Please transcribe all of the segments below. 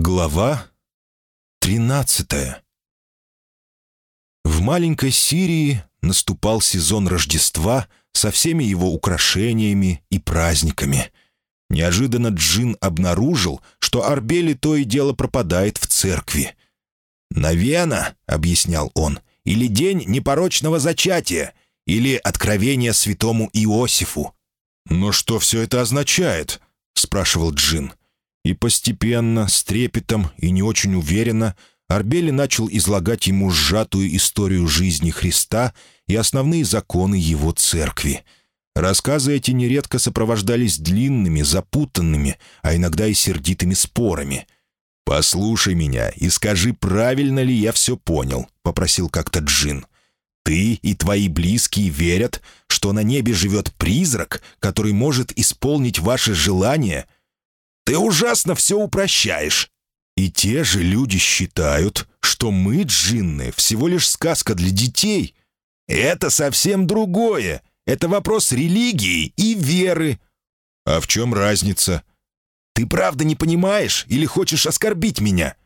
Глава 13 В маленькой Сирии наступал сезон Рождества со всеми его украшениями и праздниками. Неожиданно Джин обнаружил, что Арбели то и дело пропадает в церкви. «Навена», — объяснял он, — «или день непорочного зачатия, или откровение святому Иосифу». «Но что все это означает?» — спрашивал Джин. И постепенно, с трепетом и не очень уверенно, Арбели начал излагать ему сжатую историю жизни Христа и основные законы его церкви. Рассказы эти нередко сопровождались длинными, запутанными, а иногда и сердитыми спорами. «Послушай меня и скажи, правильно ли я все понял», — попросил как-то Джин. «Ты и твои близкие верят, что на небе живет призрак, который может исполнить ваши желания?» Ты ужасно все упрощаешь». И те же люди считают, что мы, джинны, всего лишь сказка для детей. Это совсем другое. Это вопрос религии и веры. А в чем разница? Ты правда не понимаешь или хочешь оскорбить меня?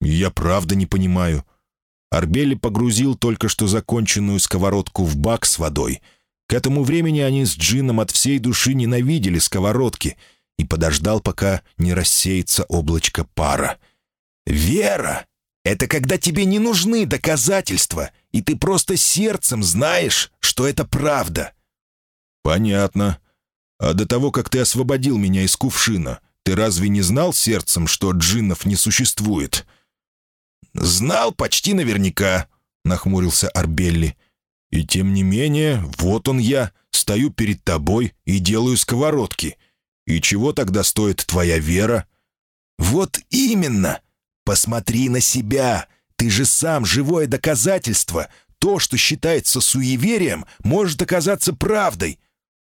Я правда не понимаю. Арбели погрузил только что законченную сковородку в бак с водой. К этому времени они с Джином от всей души ненавидели сковородки — и подождал, пока не рассеется облачко пара. «Вера — это когда тебе не нужны доказательства, и ты просто сердцем знаешь, что это правда». «Понятно. А до того, как ты освободил меня из кувшина, ты разве не знал сердцем, что джиннов не существует?» «Знал почти наверняка», — нахмурился Арбелли. «И тем не менее, вот он я, стою перед тобой и делаю сковородки. «И чего тогда стоит твоя вера?» «Вот именно! Посмотри на себя! Ты же сам живое доказательство! То, что считается суеверием, может оказаться правдой!»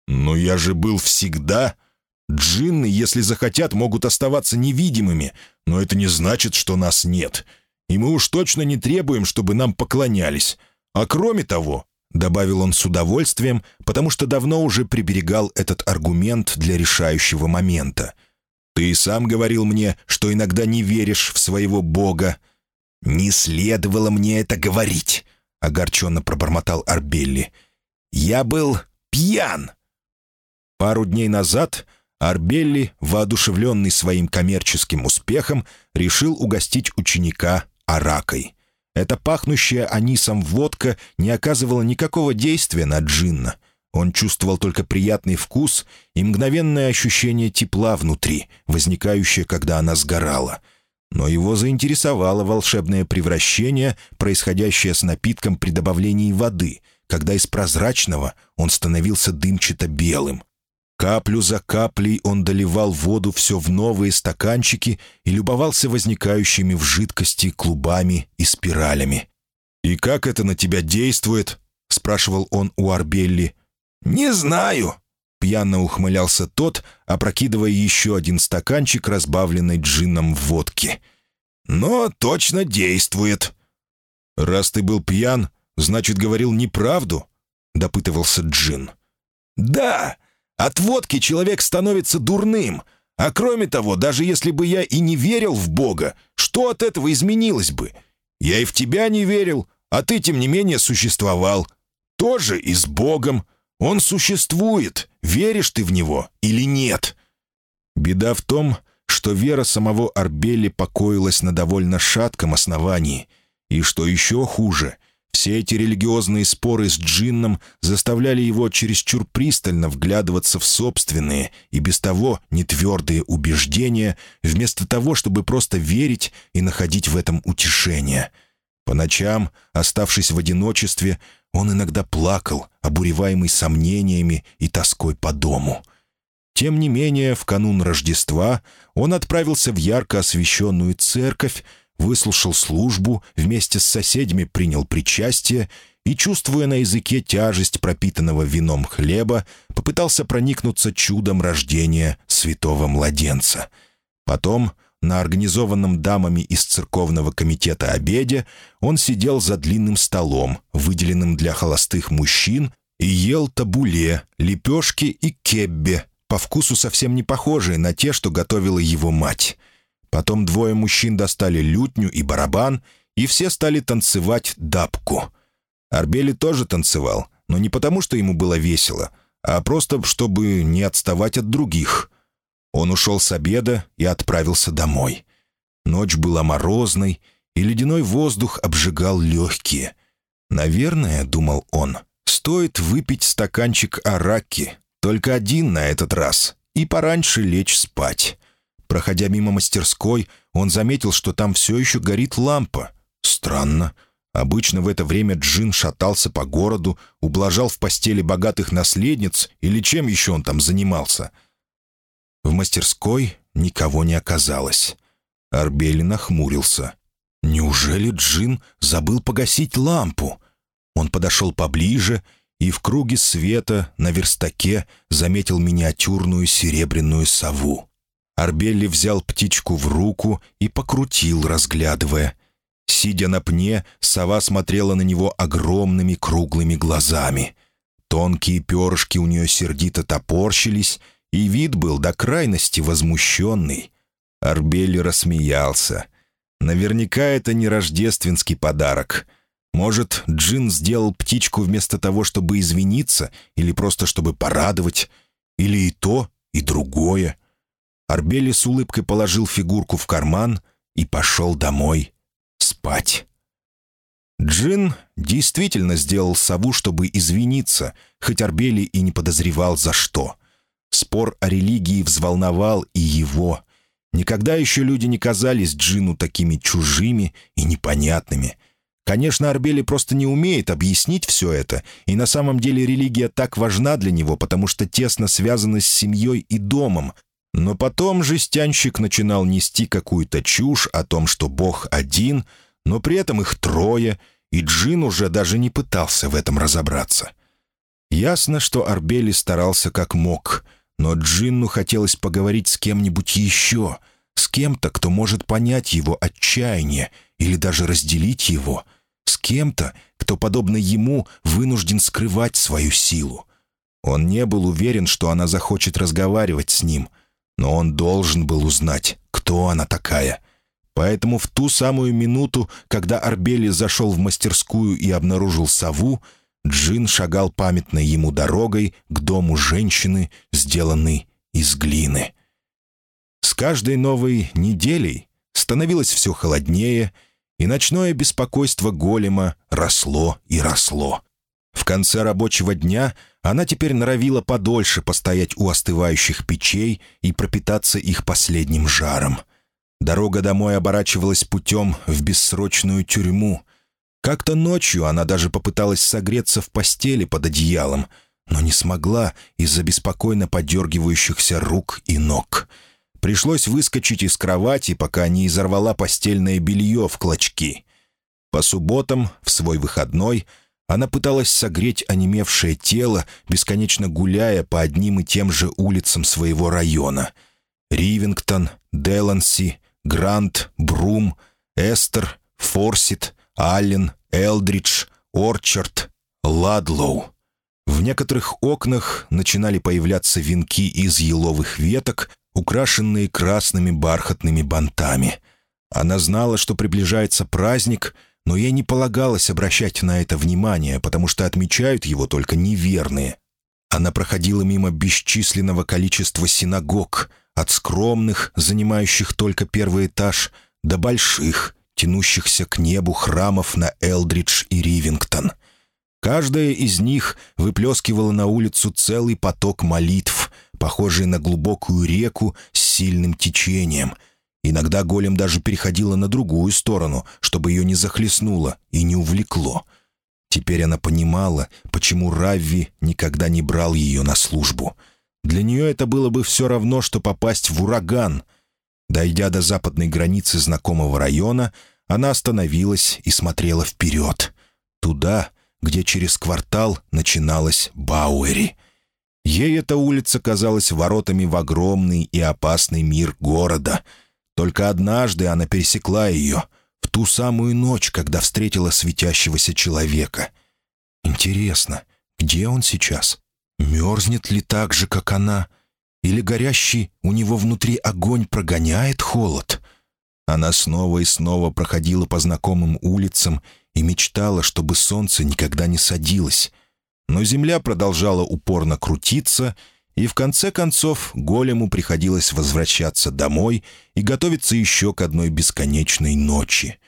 «Но я же был всегда...» «Джинны, если захотят, могут оставаться невидимыми, но это не значит, что нас нет. И мы уж точно не требуем, чтобы нам поклонялись. А кроме того, добавил он с удовольствием, потому что давно уже приберегал этот аргумент для решающего момента. «Ты и сам говорил мне, что иногда не веришь в своего Бога». «Не следовало мне это говорить», — огорченно пробормотал Арбелли. «Я был пьян». Пару дней назад Арбелли, воодушевленный своим коммерческим успехом, решил угостить ученика аракой. Эта пахнущая анисом водка не оказывала никакого действия на Джинна. Он чувствовал только приятный вкус и мгновенное ощущение тепла внутри, возникающее, когда она сгорала. Но его заинтересовало волшебное превращение, происходящее с напитком при добавлении воды, когда из прозрачного он становился дымчато-белым. Каплю за каплей он доливал воду все в новые стаканчики и любовался возникающими в жидкости клубами и спиралями. «И как это на тебя действует?» — спрашивал он у Арбелли. «Не знаю», — пьяно ухмылялся тот, опрокидывая еще один стаканчик, разбавленный джином водки. «Но точно действует». «Раз ты был пьян, значит, говорил неправду?» — допытывался Джин. «Да, от водки человек становится дурным. А кроме того, даже если бы я и не верил в Бога, что от этого изменилось бы? Я и в тебя не верил, а ты, тем не менее, существовал. Тоже и с Богом. Он существует, веришь ты в него или нет. Беда в том, что вера самого Арбели покоилась на довольно шатком основании. И что еще хуже, все эти религиозные споры с джинном заставляли его чересчур пристально вглядываться в собственные и без того нетвердые убеждения, вместо того, чтобы просто верить и находить в этом утешение. По ночам, оставшись в одиночестве, он иногда плакал, обуреваемый сомнениями и тоской по дому. Тем не менее, в канун Рождества он отправился в ярко освещенную церковь, выслушал службу, вместе с соседями принял причастие и, чувствуя на языке тяжесть пропитанного вином хлеба, попытался проникнуться чудом рождения святого младенца. Потом, на организованном дамами из церковного комитета обеде, он сидел за длинным столом, выделенным для холостых мужчин, и ел табуле, лепешки и кеббе, по вкусу совсем не похожие на те, что готовила его мать. Потом двое мужчин достали лютню и барабан, и все стали танцевать дабку. Арбели тоже танцевал, но не потому, что ему было весело, а просто чтобы не отставать от других. Он ушел с обеда и отправился домой. Ночь была морозной, и ледяной воздух обжигал легкие. «Наверное, — думал он, — стоит выпить стаканчик араки, только один на этот раз, и пораньше лечь спать». Проходя мимо мастерской, он заметил, что там все еще горит лампа. Странно. Обычно в это время Джин шатался по городу, ублажал в постели богатых наследниц или чем еще он там занимался. В мастерской никого не оказалось. Арбели нахмурился. Неужели Джин забыл погасить лампу? Он подошел поближе и в круге света на верстаке заметил миниатюрную серебряную сову. Арбелли взял птичку в руку и покрутил, разглядывая. Сидя на пне, сова смотрела на него огромными круглыми глазами. Тонкие перышки у нее сердито топорщились, и вид был до крайности возмущенный. Арбелли рассмеялся. Наверняка это не рождественский подарок. Может, Джин сделал птичку вместо того, чтобы извиниться, или просто чтобы порадовать, или и то, и другое. Арбели с улыбкой положил фигурку в карман и пошел домой спать. Джин действительно сделал сову, чтобы извиниться, хоть Арбели и не подозревал за что. Спор о религии взволновал и его — Никогда еще люди не казались Джину такими чужими и непонятными. Конечно, Арбели просто не умеет объяснить все это, и на самом деле религия так важна для него, потому что тесно связана с семьей и домом. Но потом жестянщик начинал нести какую-то чушь о том, что Бог один, но при этом их трое, и Джин уже даже не пытался в этом разобраться. Ясно, что Арбели старался как мог — но Джинну хотелось поговорить с кем-нибудь еще, с кем-то, кто может понять его отчаяние или даже разделить его, с кем-то, кто, подобно ему, вынужден скрывать свою силу. Он не был уверен, что она захочет разговаривать с ним, но он должен был узнать, кто она такая. Поэтому в ту самую минуту, когда Арбели зашел в мастерскую и обнаружил сову, Джин шагал памятной ему дорогой к дому женщины, сделанной из глины. С каждой новой неделей становилось все холоднее, и ночное беспокойство голема росло и росло. В конце рабочего дня она теперь норовила подольше постоять у остывающих печей и пропитаться их последним жаром. Дорога домой оборачивалась путем в бессрочную тюрьму — как-то ночью она даже попыталась согреться в постели под одеялом, но не смогла из-за беспокойно подергивающихся рук и ног. Пришлось выскочить из кровати, пока не изорвала постельное белье в клочки. По субботам, в свой выходной, она пыталась согреть онемевшее тело, бесконечно гуляя по одним и тем же улицам своего района. Ривингтон, Деланси, Грант, Брум, Эстер, Форсит — Аллен, Элдридж, Орчард, Ладлоу. В некоторых окнах начинали появляться венки из еловых веток, украшенные красными бархатными бантами. Она знала, что приближается праздник, но ей не полагалось обращать на это внимание, потому что отмечают его только неверные. Она проходила мимо бесчисленного количества синагог, от скромных, занимающих только первый этаж, до больших, тянущихся к небу храмов на Элдридж и Ривингтон. Каждая из них выплескивала на улицу целый поток молитв, похожий на глубокую реку с сильным течением. Иногда голем даже переходила на другую сторону, чтобы ее не захлестнуло и не увлекло. Теперь она понимала, почему Равви никогда не брал ее на службу. Для нее это было бы все равно, что попасть в ураган — Дойдя до западной границы знакомого района, она остановилась и смотрела вперед. Туда, где через квартал начиналась Бауэри. Ей эта улица казалась воротами в огромный и опасный мир города. Только однажды она пересекла ее, в ту самую ночь, когда встретила светящегося человека. Интересно, где он сейчас? Мерзнет ли так же, как она? — или горящий у него внутри огонь прогоняет холод? Она снова и снова проходила по знакомым улицам и мечтала, чтобы солнце никогда не садилось. Но земля продолжала упорно крутиться, и в конце концов голему приходилось возвращаться домой и готовиться еще к одной бесконечной ночи.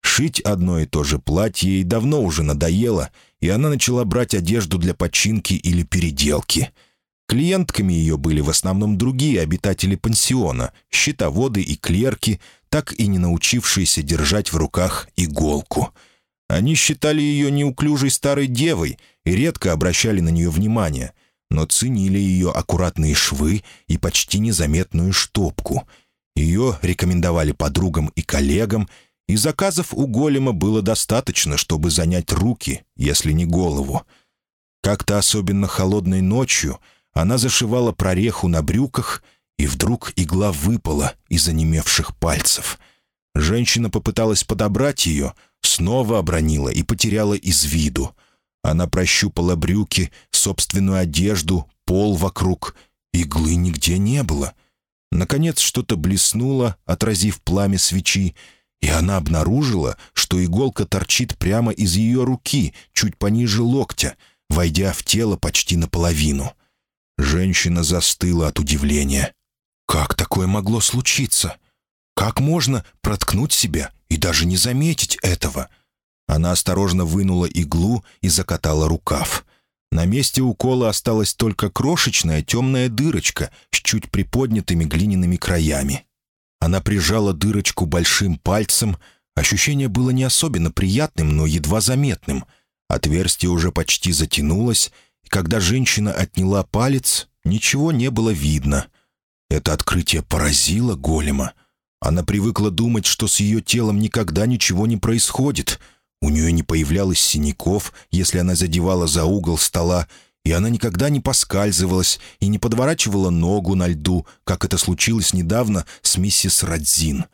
Шить одно и то же платье ей давно уже надоело, и она начала брать одежду для починки или переделки. Клиентками ее были в основном другие обитатели пансиона, счетоводы и клерки, так и не научившиеся держать в руках иголку. Они считали ее неуклюжей старой девой и редко обращали на нее внимание, но ценили ее аккуратные швы и почти незаметную штопку. Ее рекомендовали подругам и коллегам, и заказов у голема было достаточно, чтобы занять руки, если не голову. Как-то особенно холодной ночью она зашивала прореху на брюках — и вдруг игла выпала из онемевших пальцев. Женщина попыталась подобрать ее, снова обронила и потеряла из виду. Она прощупала брюки, собственную одежду, пол вокруг. Иглы нигде не было. Наконец что-то блеснуло, отразив пламя свечи, и она обнаружила, что иголка торчит прямо из ее руки, чуть пониже локтя, войдя в тело почти наполовину. Женщина застыла от удивления. Как такое могло случиться? Как можно проткнуть себя и даже не заметить этого? Она осторожно вынула иглу и закатала рукав. На месте укола осталась только крошечная темная дырочка с чуть приподнятыми глиняными краями. Она прижала дырочку большим пальцем. Ощущение было не особенно приятным, но едва заметным. Отверстие уже почти затянулось, и когда женщина отняла палец, ничего не было видно. Это открытие поразило голема. Она привыкла думать, что с ее телом никогда ничего не происходит. У нее не появлялось синяков, если она задевала за угол стола, и она никогда не поскальзывалась и не подворачивала ногу на льду, как это случилось недавно с миссис Радзин.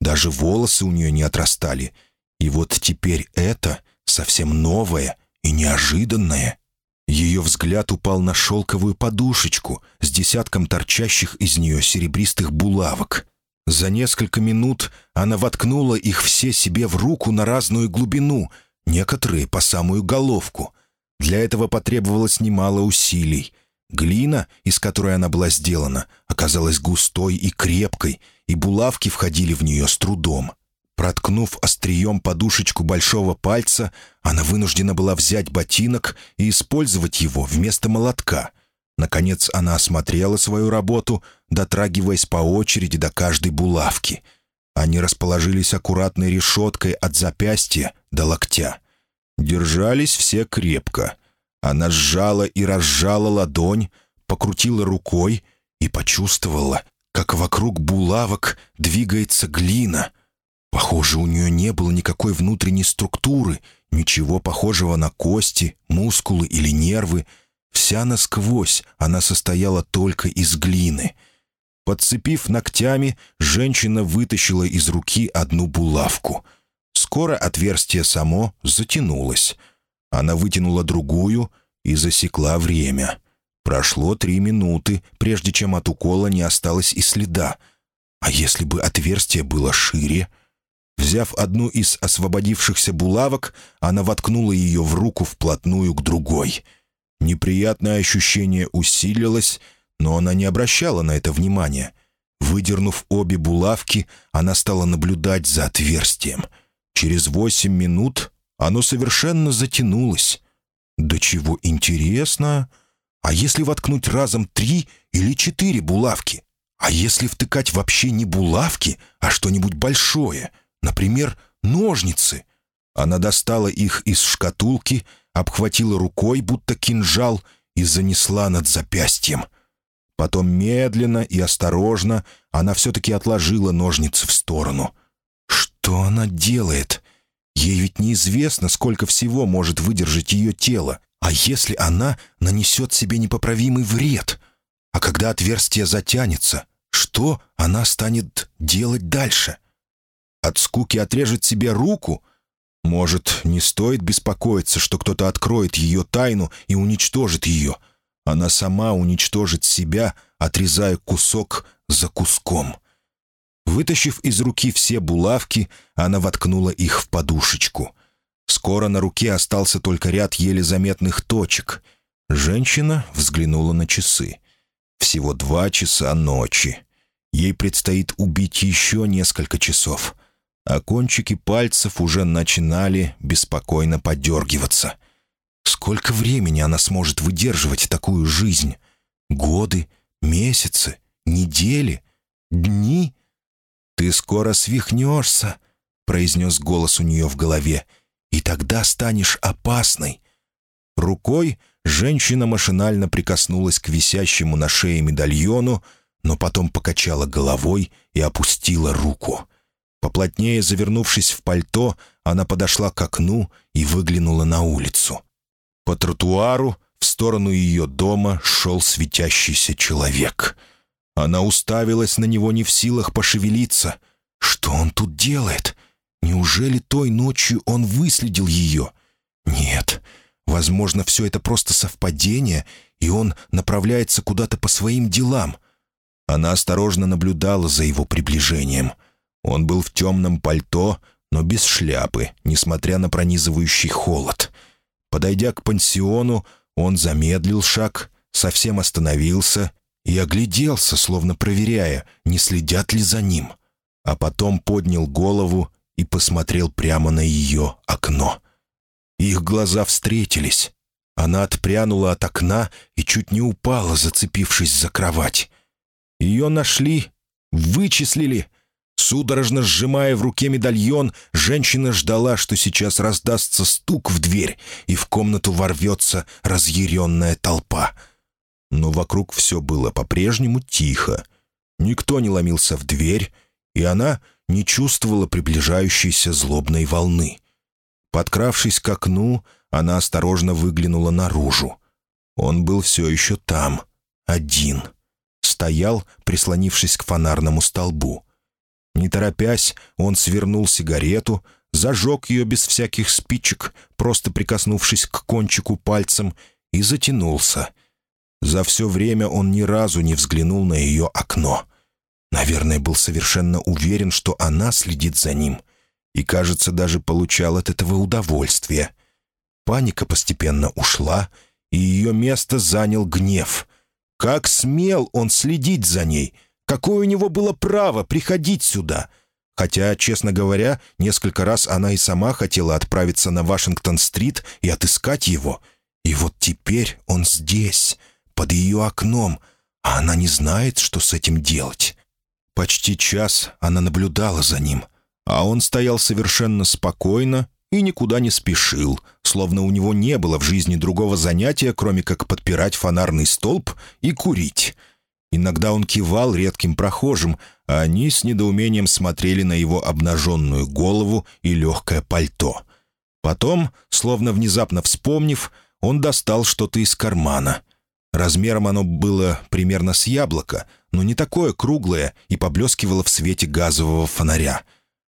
Даже волосы у нее не отрастали. И вот теперь это совсем новое и неожиданное. Ее взгляд упал на шелковую подушечку с десятком торчащих из нее серебристых булавок. За несколько минут она воткнула их все себе в руку на разную глубину, некоторые по самую головку. Для этого потребовалось немало усилий. Глина, из которой она была сделана, оказалась густой и крепкой, и булавки входили в нее с трудом. Проткнув острием подушечку большого пальца, она вынуждена была взять ботинок и использовать его вместо молотка. Наконец она осмотрела свою работу, дотрагиваясь по очереди до каждой булавки. Они расположились аккуратной решеткой от запястья до локтя. Держались все крепко. Она сжала и разжала ладонь, покрутила рукой и почувствовала, как вокруг булавок двигается глина — Похоже, у нее не было никакой внутренней структуры, ничего похожего на кости, мускулы или нервы. Вся насквозь она состояла только из глины. Подцепив ногтями, женщина вытащила из руки одну булавку. Скоро отверстие само затянулось. Она вытянула другую и засекла время. Прошло три минуты, прежде чем от укола не осталось и следа. А если бы отверстие было шире — Взяв одну из освободившихся булавок, она воткнула ее в руку вплотную к другой. Неприятное ощущение усилилось, но она не обращала на это внимания. Выдернув обе булавки, она стала наблюдать за отверстием. Через восемь минут оно совершенно затянулось. «Да чего интересно! А если воткнуть разом три или четыре булавки? А если втыкать вообще не булавки, а что-нибудь большое?» Например, ножницы. Она достала их из шкатулки, обхватила рукой, будто кинжал, и занесла над запястьем. Потом медленно и осторожно она все-таки отложила ножницы в сторону. Что она делает? Ей ведь неизвестно, сколько всего может выдержать ее тело. А если она нанесет себе непоправимый вред? А когда отверстие затянется, что она станет делать дальше? — от скуки отрежет себе руку? Может, не стоит беспокоиться, что кто-то откроет ее тайну и уничтожит ее. Она сама уничтожит себя, отрезая кусок за куском. Вытащив из руки все булавки, она воткнула их в подушечку. Скоро на руке остался только ряд еле заметных точек. Женщина взглянула на часы. Всего два часа ночи. Ей предстоит убить еще несколько часов. А кончики пальцев уже начинали беспокойно подергиваться. Сколько времени она сможет выдерживать такую жизнь? Годы, месяцы, недели, дни? «Ты скоро свихнешься», — произнес голос у нее в голове, «и тогда станешь опасной». Рукой женщина машинально прикоснулась к висящему на шее медальону, но потом покачала головой и опустила руку. Поплотнее завернувшись в пальто, она подошла к окну и выглянула на улицу. По тротуару в сторону ее дома шел светящийся человек. Она уставилась на него не в силах пошевелиться. Что он тут делает? Неужели той ночью он выследил ее? Нет, возможно, все это просто совпадение, и он направляется куда-то по своим делам. Она осторожно наблюдала за его приближением. Он был в темном пальто, но без шляпы, несмотря на пронизывающий холод. Подойдя к пансиону, он замедлил шаг, совсем остановился и огляделся, словно проверяя, не следят ли за ним. А потом поднял голову и посмотрел прямо на ее окно. Их глаза встретились. Она отпрянула от окна и чуть не упала, зацепившись за кровать. Ее нашли, вычислили, Судорожно сжимая в руке медальон, женщина ждала, что сейчас раздастся стук в дверь, и в комнату ворвется разъяренная толпа. Но вокруг все было по-прежнему тихо. Никто не ломился в дверь, и она не чувствовала приближающейся злобной волны. Подкравшись к окну, она осторожно выглянула наружу. Он был все еще там, один. Стоял, прислонившись к фонарному столбу. Не торопясь, он свернул сигарету, зажег ее без всяких спичек, просто прикоснувшись к кончику пальцем, и затянулся. За все время он ни разу не взглянул на ее окно. Наверное, был совершенно уверен, что она следит за ним, и, кажется, даже получал от этого удовольствие. Паника постепенно ушла, и ее место занял гнев. Как смел он следить за ней — Какое у него было право приходить сюда? Хотя, честно говоря, несколько раз она и сама хотела отправиться на Вашингтон-стрит и отыскать его. И вот теперь он здесь, под ее окном, а она не знает, что с этим делать. Почти час она наблюдала за ним, а он стоял совершенно спокойно и никуда не спешил, словно у него не было в жизни другого занятия, кроме как подпирать фонарный столб и курить. Иногда он кивал редким прохожим, а они с недоумением смотрели на его обнаженную голову и легкое пальто. Потом, словно внезапно вспомнив, он достал что-то из кармана. Размером оно было примерно с яблоко, но не такое круглое и поблескивало в свете газового фонаря.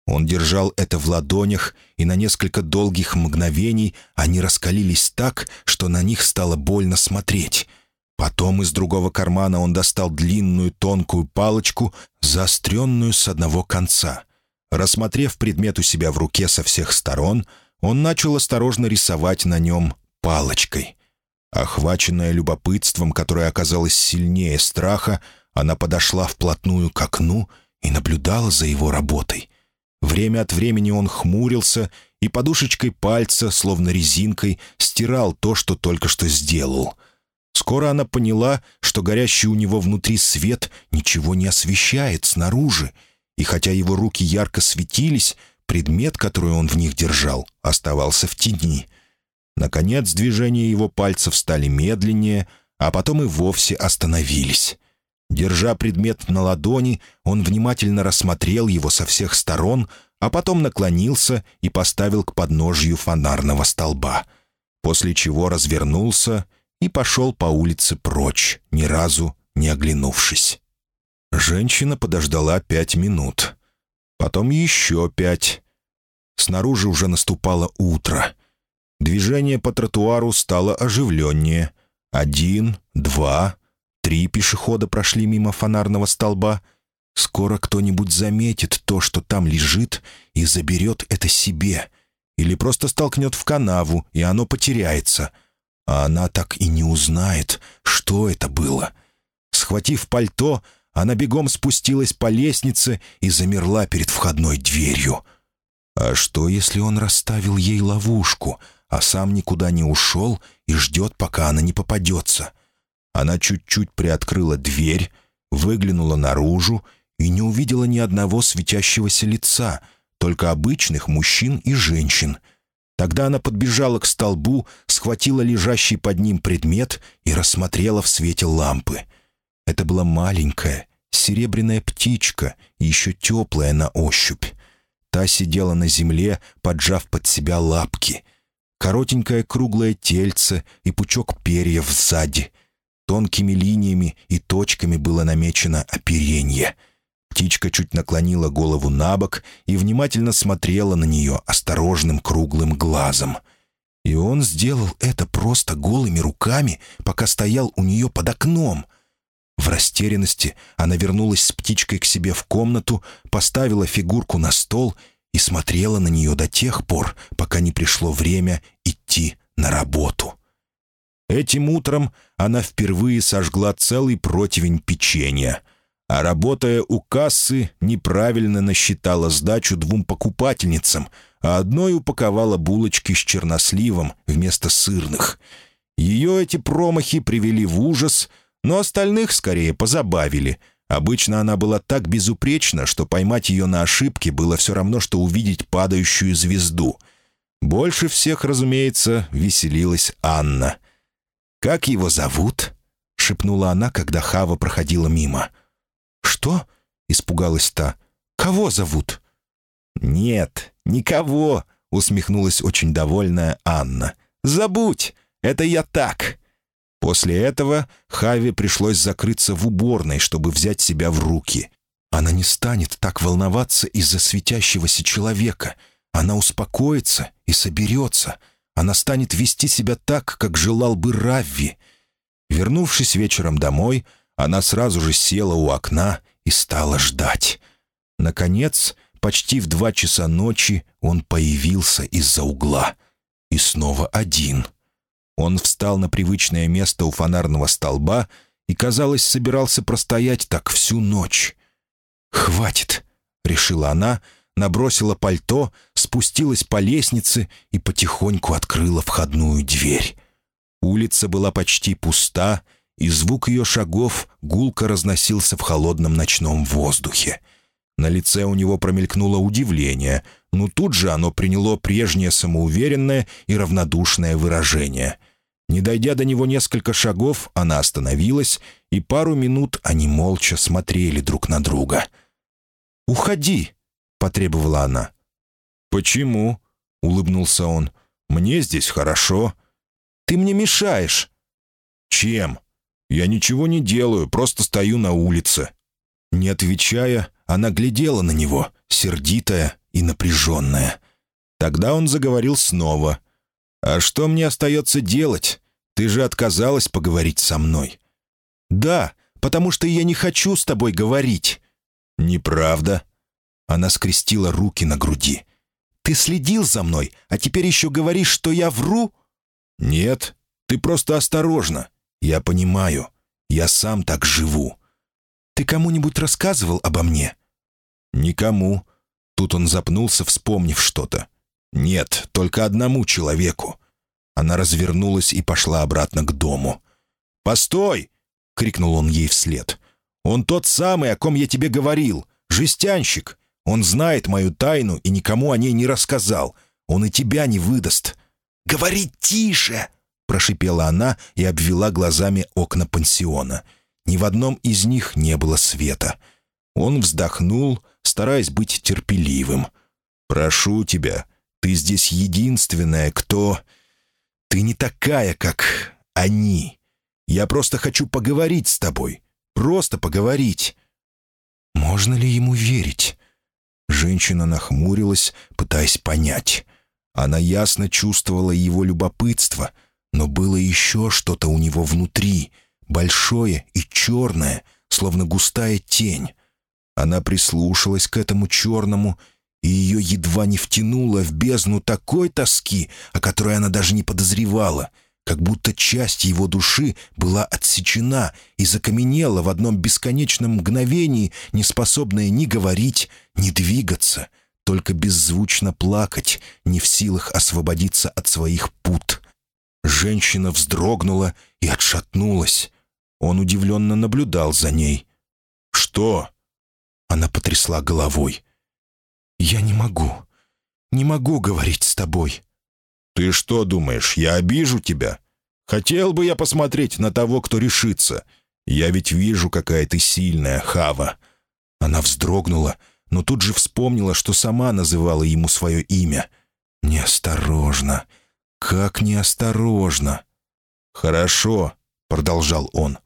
Он держал это в ладонях, и на несколько долгих мгновений они раскалились так, что на них стало больно смотреть — Потом из другого кармана он достал длинную тонкую палочку, заостренную с одного конца. Рассмотрев предмет у себя в руке со всех сторон, он начал осторожно рисовать на нем палочкой. Охваченная любопытством, которое оказалось сильнее страха, она подошла вплотную к окну и наблюдала за его работой. Время от времени он хмурился и подушечкой пальца, словно резинкой, стирал то, что только что сделал — Скоро она поняла, что горящий у него внутри свет ничего не освещает снаружи, и хотя его руки ярко светились, предмет, который он в них держал, оставался в тени. Наконец движения его пальцев стали медленнее, а потом и вовсе остановились. Держа предмет на ладони, он внимательно рассмотрел его со всех сторон, а потом наклонился и поставил к подножью фонарного столба, после чего развернулся и пошел по улице прочь, ни разу не оглянувшись. Женщина подождала пять минут. Потом еще пять. Снаружи уже наступало утро. Движение по тротуару стало оживленнее. Один, два, три пешехода прошли мимо фонарного столба. Скоро кто-нибудь заметит то, что там лежит, и заберет это себе. Или просто столкнет в канаву, и оно потеряется. А она так и не узнает, что это было. Схватив пальто, она бегом спустилась по лестнице и замерла перед входной дверью. А что, если он расставил ей ловушку, а сам никуда не ушел и ждет, пока она не попадется? Она чуть-чуть приоткрыла дверь, выглянула наружу и не увидела ни одного светящегося лица, только обычных мужчин и женщин. Тогда она подбежала к столбу, схватила лежащий под ним предмет и рассмотрела в свете лампы. Это была маленькая, серебряная птичка, еще теплая на ощупь. Та сидела на земле, поджав под себя лапки. Коротенькое круглое тельце и пучок перьев сзади. Тонкими линиями и точками было намечено оперенье — Птичка чуть наклонила голову на бок и внимательно смотрела на нее осторожным круглым глазом. И он сделал это просто голыми руками, пока стоял у нее под окном. В растерянности она вернулась с птичкой к себе в комнату, поставила фигурку на стол и смотрела на нее до тех пор, пока не пришло время идти на работу. Этим утром она впервые сожгла целый противень печенья — а работая у кассы, неправильно насчитала сдачу двум покупательницам, а одной упаковала булочки с черносливом вместо сырных. Ее эти промахи привели в ужас, но остальных скорее позабавили. Обычно она была так безупречна, что поймать ее на ошибке было все равно, что увидеть падающую звезду. Больше всех, разумеется, веселилась Анна. «Как его зовут?» — шепнула она, когда Хава проходила мимо. — «Что?» — испугалась та. «Кого зовут?» «Нет, никого», — усмехнулась очень довольная Анна. «Забудь! Это я так!» После этого Хаве пришлось закрыться в уборной, чтобы взять себя в руки. Она не станет так волноваться из-за светящегося человека. Она успокоится и соберется. Она станет вести себя так, как желал бы Равви. Вернувшись вечером домой, она сразу же села у окна и стала ждать. Наконец, почти в два часа ночи он появился из-за угла. И снова один. Он встал на привычное место у фонарного столба и, казалось, собирался простоять так всю ночь. «Хватит», — решила она, набросила пальто, спустилась по лестнице и потихоньку открыла входную дверь. Улица была почти пуста, — и звук ее шагов гулко разносился в холодном ночном воздухе. На лице у него промелькнуло удивление, но тут же оно приняло прежнее самоуверенное и равнодушное выражение. Не дойдя до него несколько шагов, она остановилась, и пару минут они молча смотрели друг на друга. «Уходи!» — потребовала она. «Почему?» — улыбнулся он. «Мне здесь хорошо». «Ты мне мешаешь». «Чем?» «Я ничего не делаю, просто стою на улице». Не отвечая, она глядела на него, сердитая и напряженная. Тогда он заговорил снова. «А что мне остается делать? Ты же отказалась поговорить со мной». «Да, потому что я не хочу с тобой говорить». «Неправда». Она скрестила руки на груди. «Ты следил за мной, а теперь еще говоришь, что я вру?» «Нет, ты просто осторожна. «Я понимаю. Я сам так живу». «Ты кому-нибудь рассказывал обо мне?» «Никому». Тут он запнулся, вспомнив что-то. «Нет, только одному человеку». Она развернулась и пошла обратно к дому. «Постой!» — крикнул он ей вслед. «Он тот самый, о ком я тебе говорил. Жестянщик. Он знает мою тайну и никому о ней не рассказал. Он и тебя не выдаст». «Говори тише!» Прошипела она и обвела глазами окна пансиона. Ни в одном из них не было света. Он вздохнул, стараясь быть терпеливым. «Прошу тебя, ты здесь единственная, кто... Ты не такая, как они. Я просто хочу поговорить с тобой. Просто поговорить». «Можно ли ему верить?» Женщина нахмурилась, пытаясь понять. Она ясно чувствовала его любопытство — но было еще что-то у него внутри, большое и черное, словно густая тень. Она прислушалась к этому черному, и ее едва не втянуло в бездну такой тоски, о которой она даже не подозревала, как будто часть его души была отсечена и закаменела в одном бесконечном мгновении, не способная ни говорить, ни двигаться, только беззвучно плакать, не в силах освободиться от своих пут. Женщина вздрогнула и отшатнулась. Он удивленно наблюдал за ней. «Что?» Она потрясла головой. «Я не могу. Не могу говорить с тобой». «Ты что думаешь, я обижу тебя? Хотел бы я посмотреть на того, кто решится. Я ведь вижу, какая ты сильная, Хава». Она вздрогнула, но тут же вспомнила, что сама называла ему свое имя. «Неосторожно. Как неосторожно». «Хорошо», — продолжал он.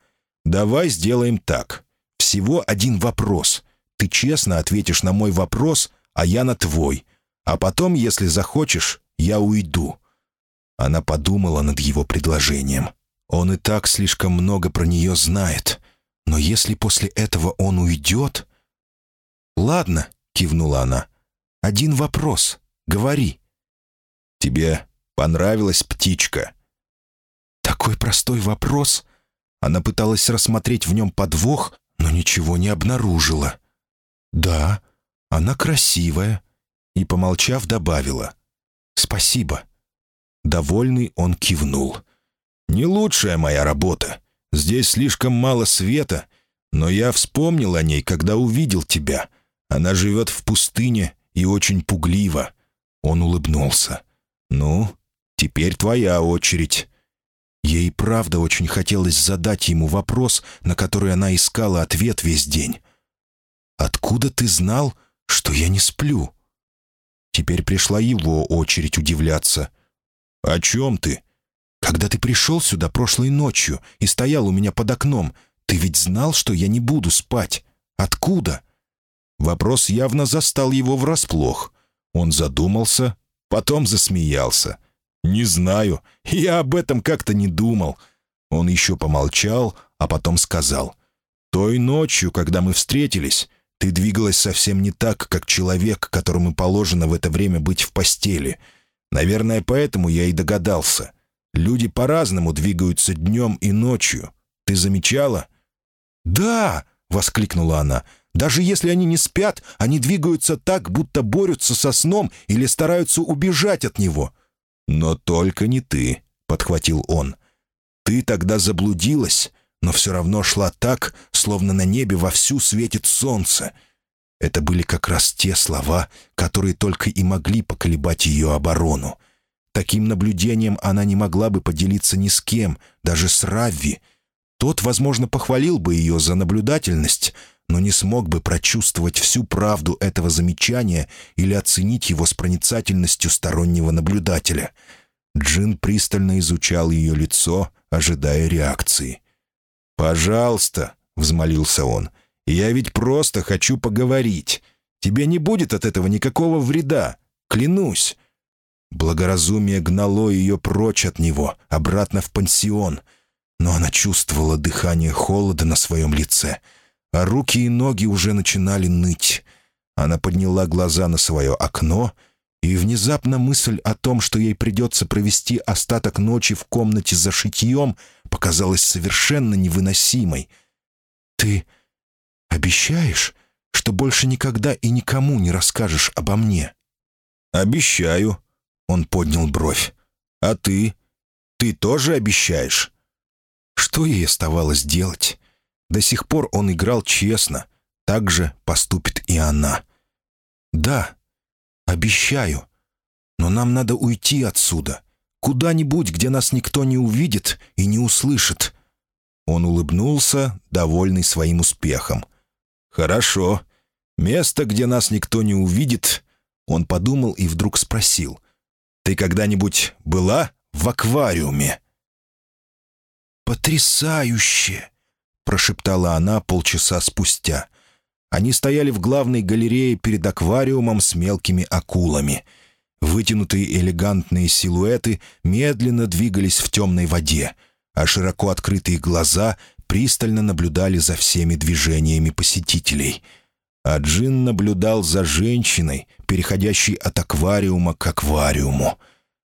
«Давай сделаем так. Всего один вопрос. Ты честно ответишь на мой вопрос, а я на твой. А потом, если захочешь, я уйду». Она подумала над его предложением. Он и так слишком много про нее знает. Но если после этого он уйдет... «Ладно», — кивнула она. «Один вопрос. Говори». «Тебе понравилась птичка?» Такой простой вопрос. Она пыталась рассмотреть в нем подвох, но ничего не обнаружила. «Да, она красивая», и, помолчав, добавила. «Спасибо». Довольный он кивнул. «Не лучшая моя работа. Здесь слишком мало света, но я вспомнил о ней, когда увидел тебя. Она живет в пустыне и очень пуглива». Он улыбнулся. «Ну, теперь твоя очередь». Ей правда очень хотелось задать ему вопрос, на который она искала ответ весь день. «Откуда ты знал, что я не сплю?» Теперь пришла его очередь удивляться. «О чем ты?» «Когда ты пришел сюда прошлой ночью и стоял у меня под окном, ты ведь знал, что я не буду спать. Откуда?» Вопрос явно застал его врасплох. Он задумался, потом засмеялся. «Не знаю. Я об этом как-то не думал». Он еще помолчал, а потом сказал. «Той ночью, когда мы встретились, ты двигалась совсем не так, как человек, которому положено в это время быть в постели. Наверное, поэтому я и догадался. Люди по-разному двигаются днем и ночью. Ты замечала?» «Да!» — воскликнула она. «Даже если они не спят, они двигаются так, будто борются со сном или стараются убежать от него. «Но только не ты», — подхватил он. «Ты тогда заблудилась, но все равно шла так, словно на небе вовсю светит солнце». Это были как раз те слова, которые только и могли поколебать ее оборону. Таким наблюдением она не могла бы поделиться ни с кем, даже с Равви. Тот, возможно, похвалил бы ее за наблюдательность, но не смог бы прочувствовать всю правду этого замечания или оценить его с проницательностью стороннего наблюдателя. Джин пристально изучал ее лицо, ожидая реакции. «Пожалуйста», — взмолился он, — «я ведь просто хочу поговорить. Тебе не будет от этого никакого вреда, клянусь». Благоразумие гнало ее прочь от него, обратно в пансион, но она чувствовала дыхание холода на своем лице — а руки и ноги уже начинали ныть. Она подняла глаза на свое окно, и внезапно мысль о том, что ей придется провести остаток ночи в комнате за шитьем, показалась совершенно невыносимой. «Ты обещаешь, что больше никогда и никому не расскажешь обо мне?» «Обещаю», — он поднял бровь. «А ты? Ты тоже обещаешь?» Что ей оставалось делать? До сих пор он играл честно. Так же поступит и она. «Да, обещаю. Но нам надо уйти отсюда. Куда-нибудь, где нас никто не увидит и не услышит». Он улыбнулся, довольный своим успехом. «Хорошо. Место, где нас никто не увидит...» Он подумал и вдруг спросил. «Ты когда-нибудь была в аквариуме?» «Потрясающе!» — прошептала она полчаса спустя. Они стояли в главной галерее перед аквариумом с мелкими акулами. Вытянутые элегантные силуэты медленно двигались в темной воде, а широко открытые глаза пристально наблюдали за всеми движениями посетителей. а Джин наблюдал за женщиной, переходящей от аквариума к аквариуму.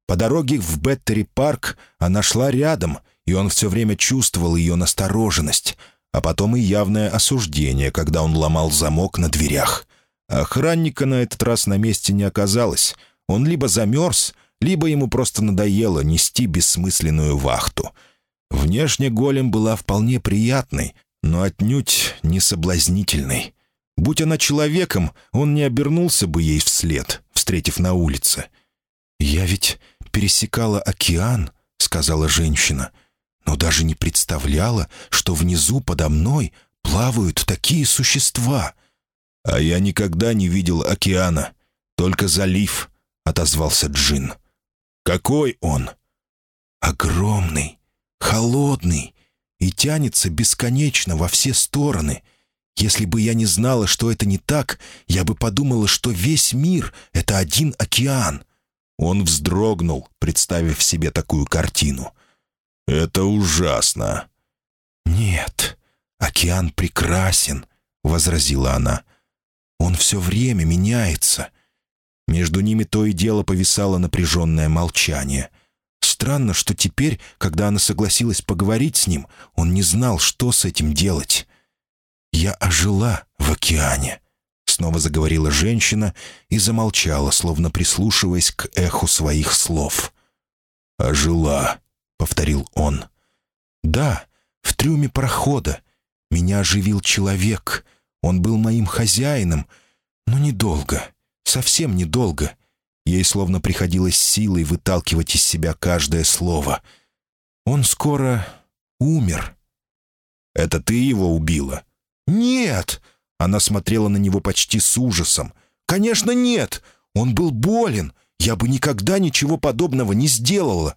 По дороге в Беттери-парк она шла рядом, и он все время чувствовал ее настороженность, а потом и явное осуждение, когда он ломал замок на дверях. Охранника на этот раз на месте не оказалось. Он либо замерз, либо ему просто надоело нести бессмысленную вахту. Внешне голем была вполне приятной, но отнюдь не соблазнительной. Будь она человеком, он не обернулся бы ей вслед, встретив на улице. «Я ведь пересекала океан», — сказала женщина, «но даже не представляла, что внизу подо мной плавают такие существа». «А я никогда не видел океана, только залив», — отозвался Джин. «Какой он?» «Огромный, холодный и тянется бесконечно во все стороны. Если бы я не знала, что это не так, я бы подумала, что весь мир — это один океан». Он вздрогнул, представив себе такую картину. «Это ужасно». «Нет, океан прекрасен», — возразила она. «Он все время меняется». Между ними то и дело повисало напряженное молчание. Странно, что теперь, когда она согласилась поговорить с ним, он не знал, что с этим делать. «Я ожила в океане», — снова заговорила женщина и замолчала, словно прислушиваясь к эху своих слов. «Ожила», — повторил он. «Да, в трюме прохода. Меня оживил человек. Он был моим хозяином, но недолго, совсем недолго». Ей словно приходилось силой выталкивать из себя каждое слово. «Он скоро умер». «Это ты его убила?» «Нет!» — она смотрела на него почти с ужасом. «Конечно, нет! Он был болен! Я бы никогда ничего подобного не сделала!»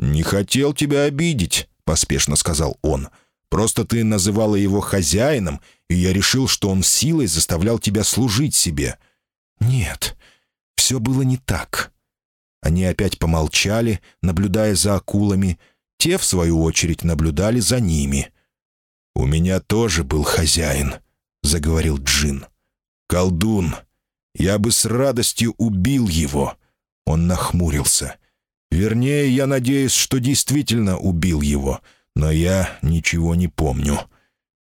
«Не хотел тебя обидеть», — поспешно сказал он. «Просто ты называла его хозяином, и я решил, что он силой заставлял тебя служить себе». «Нет, все было не так». Они опять помолчали, наблюдая за акулами. Те, в свою очередь, наблюдали за ними. «У меня тоже был хозяин», — заговорил Джин. «Колдун. Я бы с радостью убил его». Он нахмурился. «Вернее, я надеюсь, что действительно убил его, но я ничего не помню».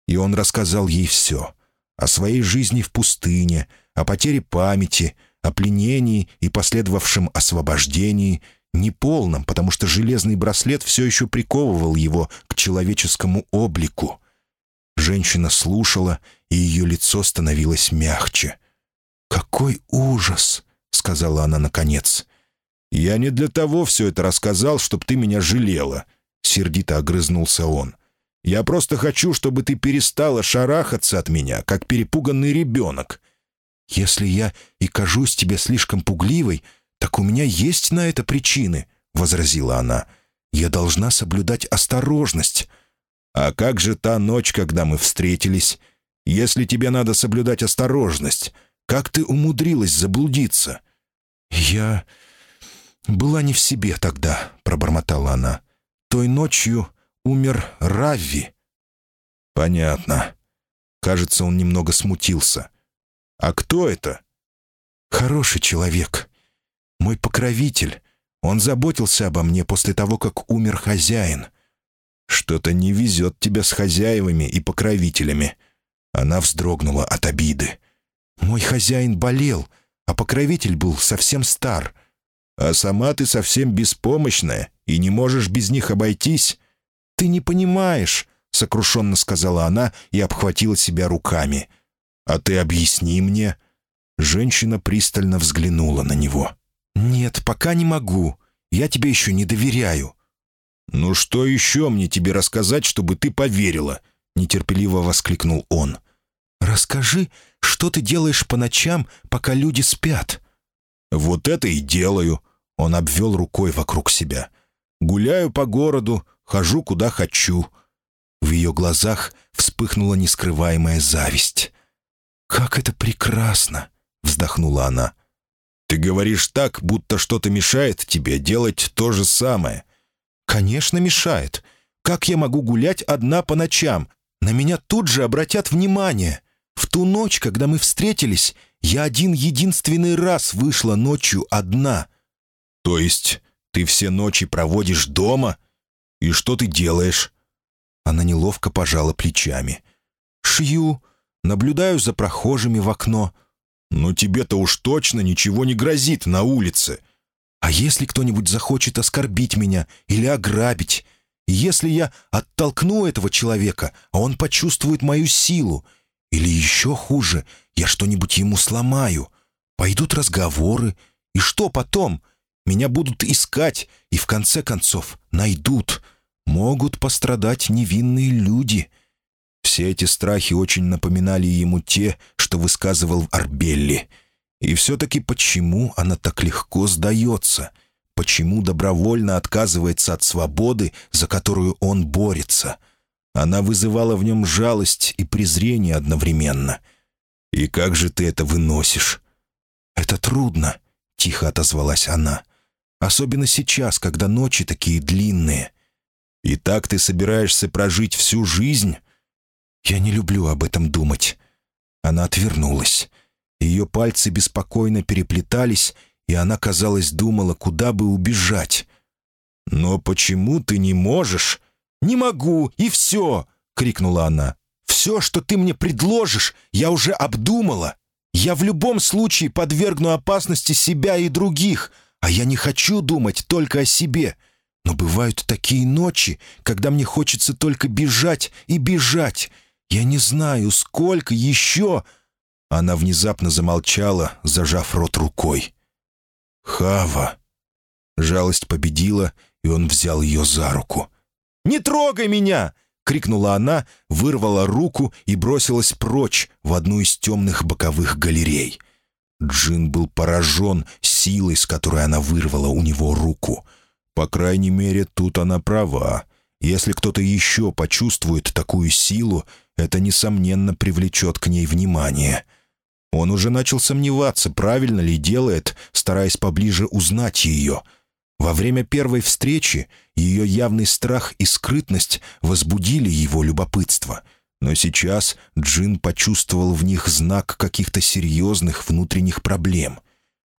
И он рассказал ей все. О своей жизни в пустыне, о потере памяти, о пленении и последовавшем освобождении, неполном, потому что железный браслет все еще приковывал его к человеческому облику. Женщина слушала, и ее лицо становилось мягче. «Какой ужас!» — сказала она наконец. «Я не для того все это рассказал, чтобы ты меня жалела», — сердито огрызнулся он. «Я просто хочу, чтобы ты перестала шарахаться от меня, как перепуганный ребенок». «Если я и кажусь тебе слишком пугливой, так у меня есть на это причины», — возразила она. «Я должна соблюдать осторожность». А как же та ночь, когда мы встретились? Если тебе надо соблюдать осторожность, как ты умудрилась заблудиться?» «Я была не в себе тогда», — пробормотала она. «Той ночью умер Равви». «Понятно». Кажется, он немного смутился. «А кто это?» «Хороший человек. Мой покровитель. Он заботился обо мне после того, как умер хозяин. Что-то не везет тебе с хозяевами и покровителями». Она вздрогнула от обиды. «Мой хозяин болел, а покровитель был совсем стар. А сама ты совсем беспомощная и не можешь без них обойтись. Ты не понимаешь», — сокрушенно сказала она и обхватила себя руками. «А ты объясни мне». Женщина пристально взглянула на него. «Нет, пока не могу. Я тебе еще не доверяю. «Ну что еще мне тебе рассказать, чтобы ты поверила?» — нетерпеливо воскликнул он. «Расскажи, что ты делаешь по ночам, пока люди спят?» «Вот это и делаю», — он обвел рукой вокруг себя. «Гуляю по городу, хожу куда хочу». В ее глазах вспыхнула нескрываемая зависть. «Как это прекрасно!» — вздохнула она. «Ты говоришь так, будто что-то мешает тебе делать то же самое. «Конечно, мешает. Как я могу гулять одна по ночам? На меня тут же обратят внимание. В ту ночь, когда мы встретились, я один единственный раз вышла ночью одна». «То есть ты все ночи проводишь дома? И что ты делаешь?» Она неловко пожала плечами. «Шью, наблюдаю за прохожими в окно». «Но тебе-то уж точно ничего не грозит на улице». «А если кто-нибудь захочет оскорбить меня или ограбить? Если я оттолкну этого человека, а он почувствует мою силу, или еще хуже, я что-нибудь ему сломаю, пойдут разговоры, и что потом? Меня будут искать и в конце концов найдут. Могут пострадать невинные люди». Все эти страхи очень напоминали ему те, что высказывал Арбелли. И все-таки почему она так легко сдается? Почему добровольно отказывается от свободы, за которую он борется? Она вызывала в нем жалость и презрение одновременно. «И как же ты это выносишь?» «Это трудно», — тихо отозвалась она. «Особенно сейчас, когда ночи такие длинные». «И так ты собираешься прожить всю жизнь?» «Я не люблю об этом думать». Она отвернулась. Ее пальцы беспокойно переплетались, и она, казалось, думала, куда бы убежать. «Но почему ты не можешь?» «Не могу, и все!» — крикнула она. «Все, что ты мне предложишь, я уже обдумала. Я в любом случае подвергну опасности себя и других, а я не хочу думать только о себе. Но бывают такие ночи, когда мне хочется только бежать и бежать, я не знаю, сколько еще...» Она внезапно замолчала, зажав рот рукой. «Хава!» Жалость победила, и он взял ее за руку. «Не трогай меня!» — крикнула она, вырвала руку и бросилась прочь в одну из темных боковых галерей. Джин был поражен силой, с которой она вырвала у него руку. По крайней мере, тут она права. Если кто-то еще почувствует такую силу, это, несомненно, привлечет к ней внимание. Он уже начал сомневаться, правильно ли делает, стараясь поближе узнать ее. Во время первой встречи ее явный страх и скрытность возбудили его любопытство. Но сейчас Джин почувствовал в них знак каких-то серьезных внутренних проблем.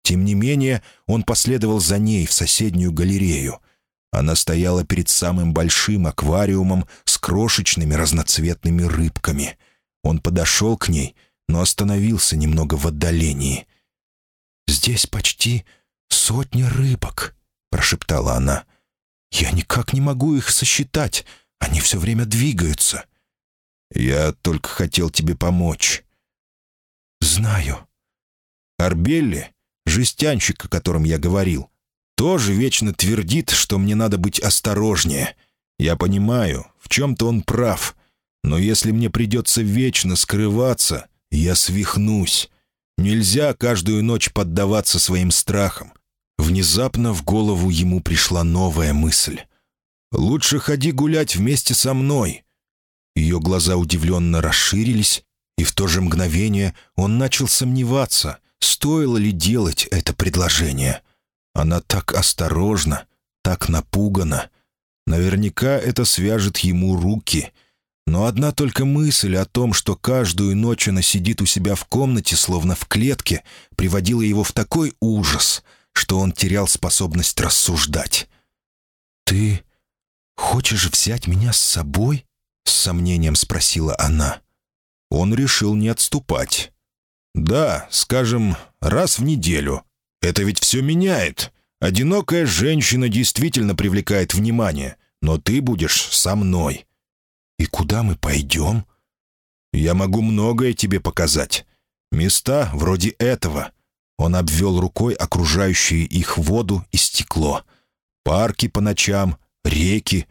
Тем не менее, он последовал за ней в соседнюю галерею — она стояла перед самым большим аквариумом с крошечными разноцветными рыбками. Он подошел к ней, но остановился немного в отдалении. «Здесь почти сотня рыбок», — прошептала она. «Я никак не могу их сосчитать. Они все время двигаются». «Я только хотел тебе помочь». «Знаю». Арбелли, жестянщик, о котором я говорил, тоже вечно твердит, что мне надо быть осторожнее. Я понимаю, в чем-то он прав. Но если мне придется вечно скрываться, я свихнусь. Нельзя каждую ночь поддаваться своим страхам. Внезапно в голову ему пришла новая мысль. «Лучше ходи гулять вместе со мной». Ее глаза удивленно расширились, и в то же мгновение он начал сомневаться, стоило ли делать это предложение. Она так осторожна, так напугана. Наверняка это свяжет ему руки. Но одна только мысль о том, что каждую ночь она сидит у себя в комнате, словно в клетке, приводила его в такой ужас, что он терял способность рассуждать. «Ты хочешь взять меня с собой?» — с сомнением спросила она. Он решил не отступать. «Да, скажем, раз в неделю», это ведь все меняет. Одинокая женщина действительно привлекает внимание, но ты будешь со мной». «И куда мы пойдем?» «Я могу многое тебе показать. Места вроде этого». Он обвел рукой окружающие их воду и стекло. «Парки по ночам, реки.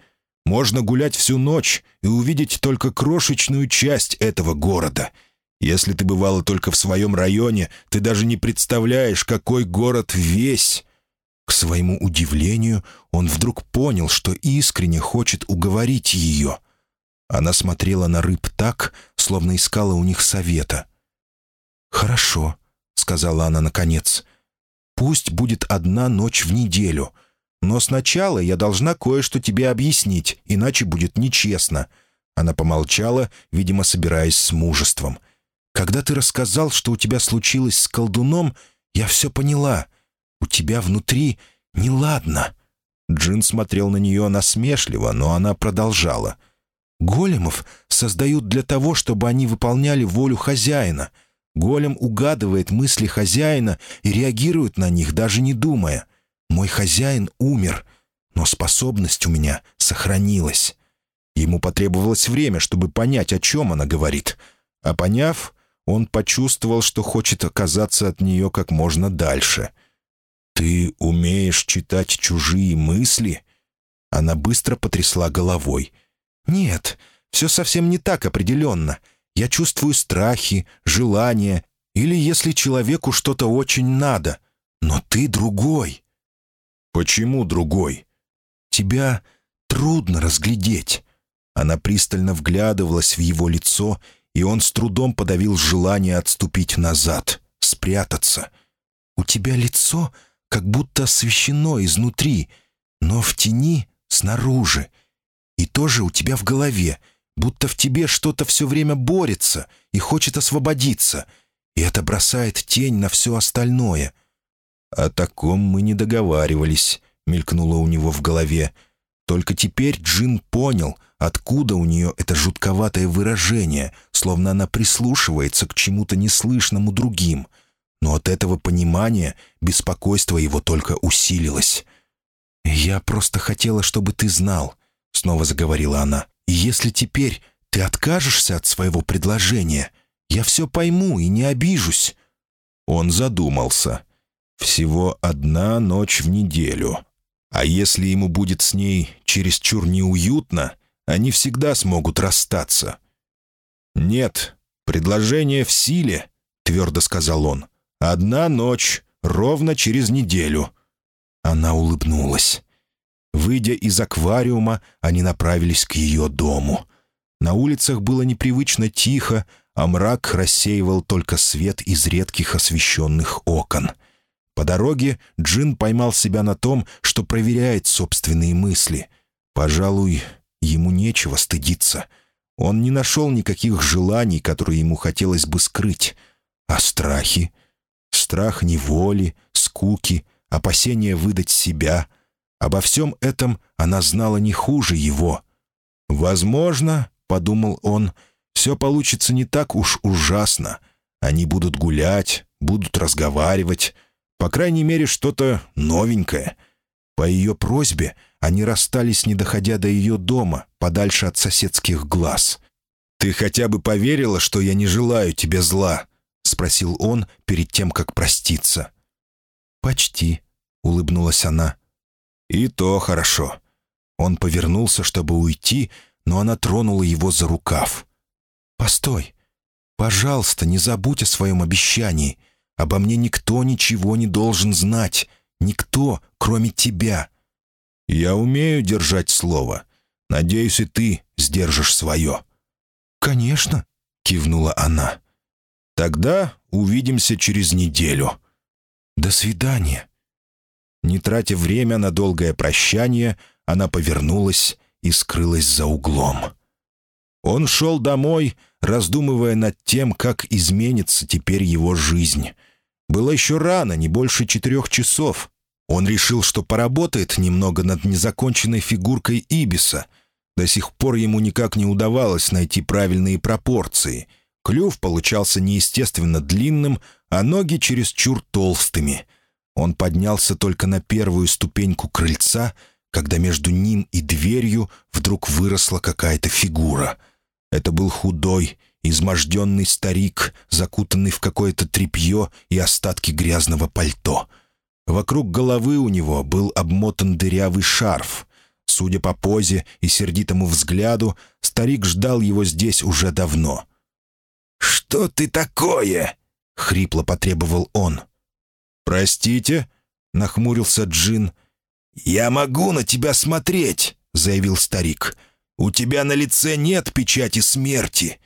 Можно гулять всю ночь и увидеть только крошечную часть этого города — если ты бывала только в своем районе, ты даже не представляешь, какой город весь». К своему удивлению, он вдруг понял, что искренне хочет уговорить ее. Она смотрела на рыб так, словно искала у них совета. «Хорошо», — сказала она наконец. «Пусть будет одна ночь в неделю. Но сначала я должна кое-что тебе объяснить, иначе будет нечестно». Она помолчала, видимо, собираясь с мужеством — Когда ты рассказал, что у тебя случилось с колдуном, я все поняла. У тебя внутри неладно». Джин смотрел на нее насмешливо, но она продолжала. «Големов создают для того, чтобы они выполняли волю хозяина. Голем угадывает мысли хозяина и реагирует на них, даже не думая. Мой хозяин умер, но способность у меня сохранилась». Ему потребовалось время, чтобы понять, о чем она говорит. А поняв, он почувствовал, что хочет оказаться от нее как можно дальше — «Ты умеешь читать чужие мысли?» Она быстро потрясла головой. «Нет, все совсем не так определенно. Я чувствую страхи, желания, или если человеку что-то очень надо. Но ты другой». «Почему другой?» «Тебя трудно разглядеть». Она пристально вглядывалась в его лицо, и он с трудом подавил желание отступить назад, спрятаться. «У тебя лицо как будто освещено изнутри, но в тени снаружи. И тоже у тебя в голове, будто в тебе что-то все время борется и хочет освободиться, и это бросает тень на все остальное. «О таком мы не договаривались», — мелькнуло у него в голове. Только теперь Джин понял, откуда у нее это жутковатое выражение, словно она прислушивается к чему-то неслышному другим — но от этого понимания беспокойство его только усилилось. «Я просто хотела, чтобы ты знал», — снова заговорила она. «И если теперь ты откажешься от своего предложения, я все пойму и не обижусь». Он задумался. «Всего одна ночь в неделю. А если ему будет с ней чересчур неуютно, они всегда смогут расстаться». «Нет, предложение в силе», — твердо сказал он. Одна ночь, ровно через неделю». Она улыбнулась. Выйдя из аквариума, они направились к ее дому. На улицах было непривычно тихо, а мрак рассеивал только свет из редких освещенных окон. По дороге Джин поймал себя на том, что проверяет собственные мысли. Пожалуй, ему нечего стыдиться. Он не нашел никаких желаний, которые ему хотелось бы скрыть. А страхи — Страх неволи, скуки, опасение выдать себя. Обо всем этом она знала не хуже его. «Возможно, — подумал он, — все получится не так уж ужасно. Они будут гулять, будут разговаривать. По крайней мере, что-то новенькое. По ее просьбе они расстались, не доходя до ее дома, подальше от соседских глаз. «Ты хотя бы поверила, что я не желаю тебе зла?» — спросил он перед тем, как проститься. «Почти», — улыбнулась она. «И то хорошо». Он повернулся, чтобы уйти, но она тронула его за рукав. «Постой. Пожалуйста, не забудь о своем обещании. Обо мне никто ничего не должен знать. Никто, кроме тебя». «Я умею держать слово. Надеюсь, и ты сдержишь свое». «Конечно», — кивнула она. Тогда увидимся через неделю. До свидания». Не тратя время на долгое прощание, она повернулась и скрылась за углом. Он шел домой, раздумывая над тем, как изменится теперь его жизнь. Было еще рано, не больше четырех часов. Он решил, что поработает немного над незаконченной фигуркой Ибиса. До сих пор ему никак не удавалось найти правильные пропорции — Клюв получался неестественно длинным, а ноги чересчур толстыми. Он поднялся только на первую ступеньку крыльца, когда между ним и дверью вдруг выросла какая-то фигура. Это был худой, изможденный старик, закутанный в какое-то тряпье и остатки грязного пальто. Вокруг головы у него был обмотан дырявый шарф. Судя по позе и сердитому взгляду, старик ждал его здесь уже давно — «Что ты такое?» — хрипло потребовал он. «Простите?» — нахмурился Джин. «Я могу на тебя смотреть», — заявил старик. «У тебя на лице нет печати смерти».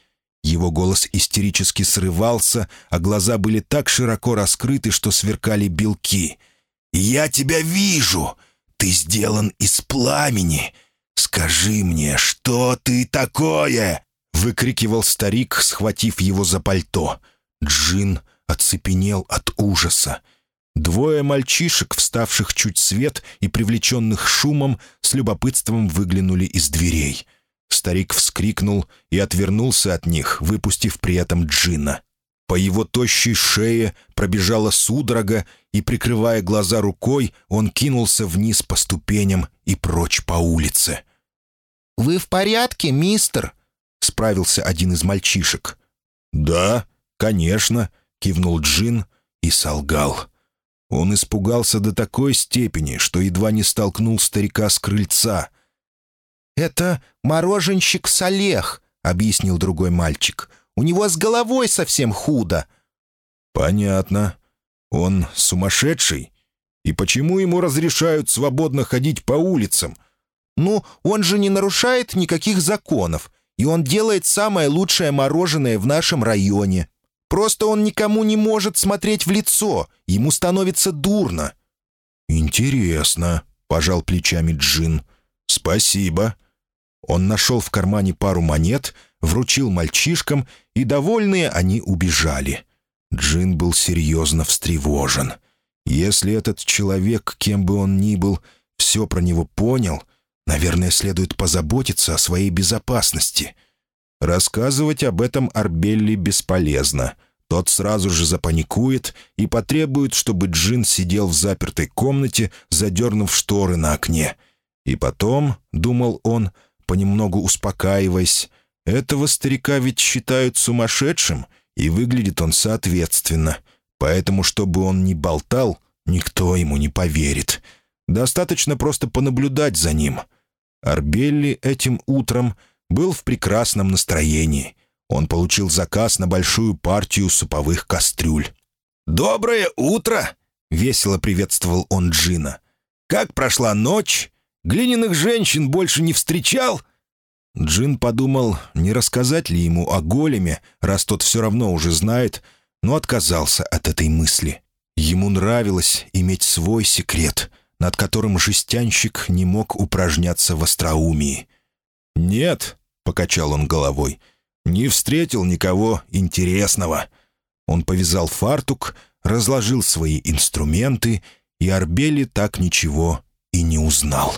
Его голос истерически срывался, а глаза были так широко раскрыты, что сверкали белки. «Я тебя вижу! Ты сделан из пламени! Скажи мне, что ты такое?» выкрикивал старик, схватив его за пальто. Джин оцепенел от ужаса. Двое мальчишек, вставших чуть свет и привлеченных шумом, с любопытством выглянули из дверей. Старик вскрикнул и отвернулся от них, выпустив при этом Джина. По его тощей шее пробежала судорога, и, прикрывая глаза рукой, он кинулся вниз по ступеням и прочь по улице. «Вы в порядке, мистер?» — справился один из мальчишек. «Да, конечно», — кивнул Джин и солгал. Он испугался до такой степени, что едва не столкнул старика с крыльца. «Это мороженщик Салех», — объяснил другой мальчик. «У него с головой совсем худо». «Понятно. Он сумасшедший? И почему ему разрешают свободно ходить по улицам?» «Ну, он же не нарушает никаких законов, и он делает самое лучшее мороженое в нашем районе. Просто он никому не может смотреть в лицо, ему становится дурно». «Интересно», — пожал плечами Джин. «Спасибо». Он нашел в кармане пару монет, вручил мальчишкам, и, довольные, они убежали. Джин был серьезно встревожен. Если этот человек, кем бы он ни был, все про него понял, наверное, следует позаботиться о своей безопасности — Рассказывать об этом Арбелли бесполезно. Тот сразу же запаникует и потребует, чтобы Джин сидел в запертой комнате, задернув шторы на окне. И потом, — думал он, понемногу успокаиваясь, — этого старика ведь считают сумасшедшим, и выглядит он соответственно. Поэтому, чтобы он не болтал, никто ему не поверит. Достаточно просто понаблюдать за ним. Арбелли этим утром — был в прекрасном настроении. Он получил заказ на большую партию суповых кастрюль. «Доброе утро!» — весело приветствовал он Джина. «Как прошла ночь? Глиняных женщин больше не встречал?» Джин подумал, не рассказать ли ему о големе, раз тот все равно уже знает, но отказался от этой мысли. Ему нравилось иметь свой секрет, над которым жестянщик не мог упражняться в остроумии. «Нет», — покачал он головой. «Не встретил никого интересного». Он повязал фартук, разложил свои инструменты, и Арбели так ничего и не узнал.